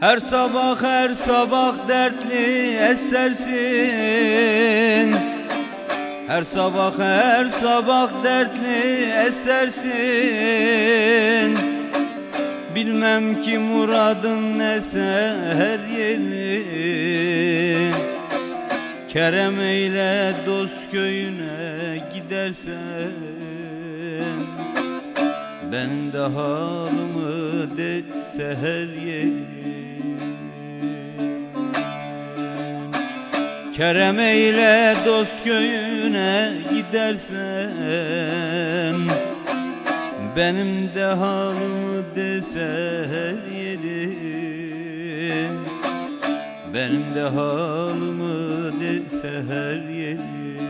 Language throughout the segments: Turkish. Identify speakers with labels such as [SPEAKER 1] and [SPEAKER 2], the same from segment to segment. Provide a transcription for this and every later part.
[SPEAKER 1] Her sabah her sabah dertli esersin. Her sabah her sabah dertli esersin. Bilmem ki muradın nese her yeri. Kerem eyle dost köyüne gidersen Ben de halımı de seher yeri? Kerem eyle dost köyüne gidersen Benim de halımı dese her yerim Benim de halımı dese her yerim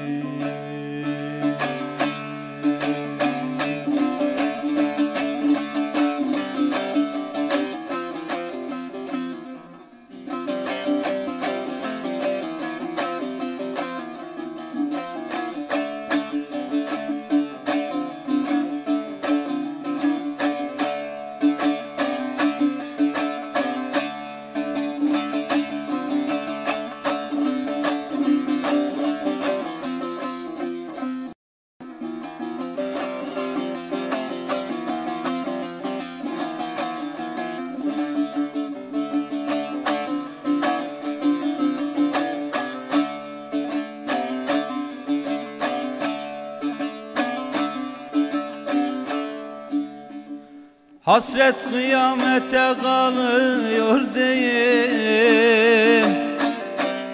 [SPEAKER 1] Hasret kıyamete kalıyor deyim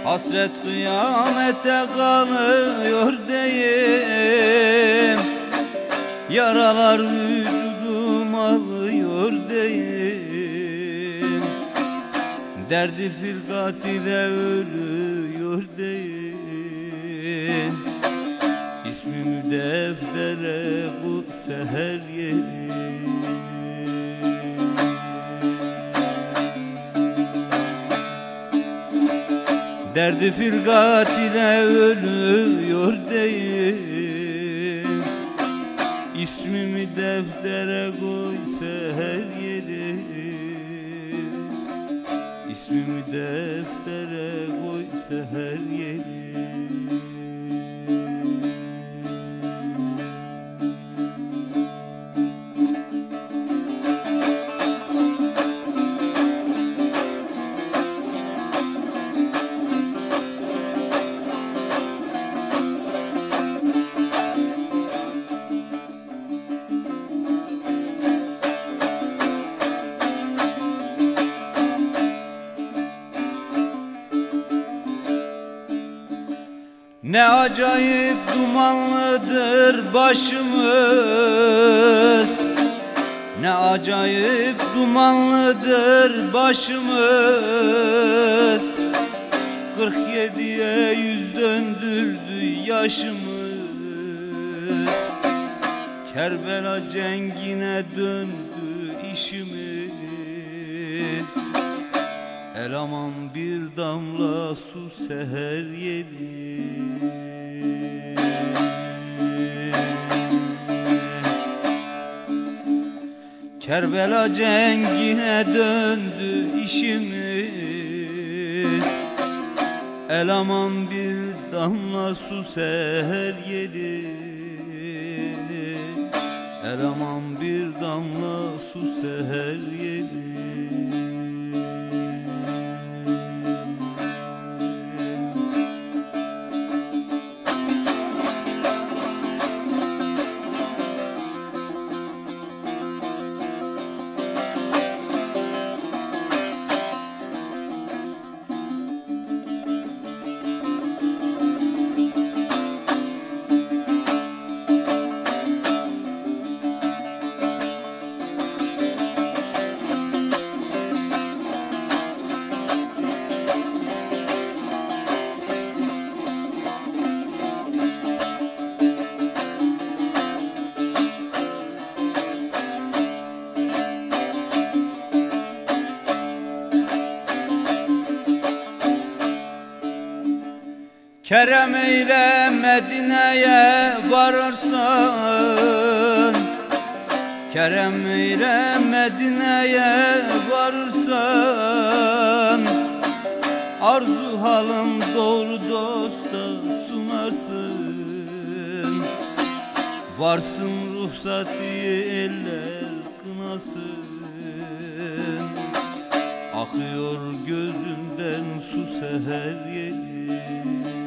[SPEAKER 1] Hasret kıyamete kalıyor deyim Yaralar vücudum alıyor deyim Derdi filkat ile ölüyor deyim Derdi firgat ile ölüyor deyim İsmimi deftere koy seher yeri. İsmimi deftere koy seher yeri Ne acayip dumanlıdır başımız. Ne acayip dumanlıdır başımız. 47'ye yüz döndürdü yaşımız Kerbela cengine döndü işimiz El aman bir damla su seher yedi. Kerbela cengine döndü işimiz. El aman bir damla su seher yedi. El aman bir damla su seher Kerem eyle Medine'ye varırsın. Kerem ile Medine'ye varırsan Arzu halım doğru dosta sunarsın. Varsın ruhsati eller kınasın. Akıyor gözünden su seher yeli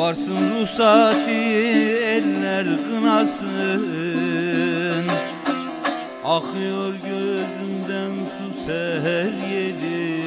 [SPEAKER 1] Varsın ruhsati eller kınasın. Akıyor gözünden su seher yeli